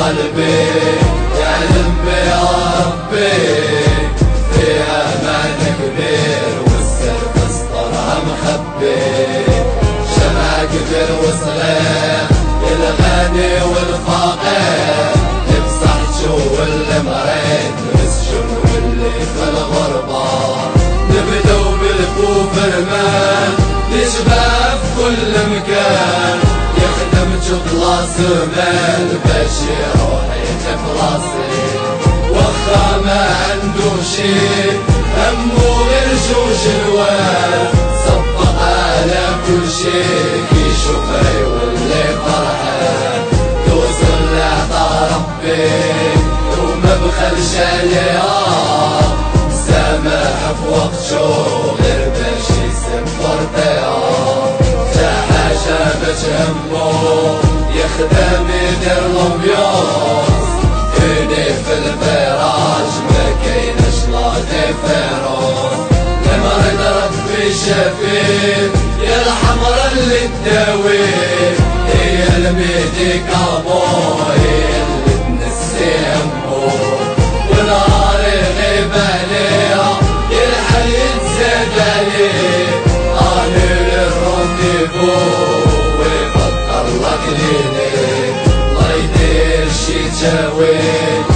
ربي يعلم ربي في أمان كبير والسر تسطرها مخبي شمع كبير وصغير الغني والفقير يمسح جو المريض مسجون واللي في الغربة. نبدو بالكوفرمان يشبه جبلاس مال باش يروح يتفلاسي وخا ما عنده شي همه غير جوج الوان صفق على كل شي كي شكري واللي فرحان توصل لعطا ربي وما بخلش عليها الفراج ما كاينش لا ديفيرونس المريض ربي شافيه يا الحمرا اللي تداوي هي الميديكامون هي اللي تنسي همو ونهار يغيب عليها يلحق يتزاد عليه قالوا للرونديفو ويبطل لك ليلي الله يدير شي تاويل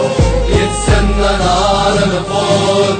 Sen na naran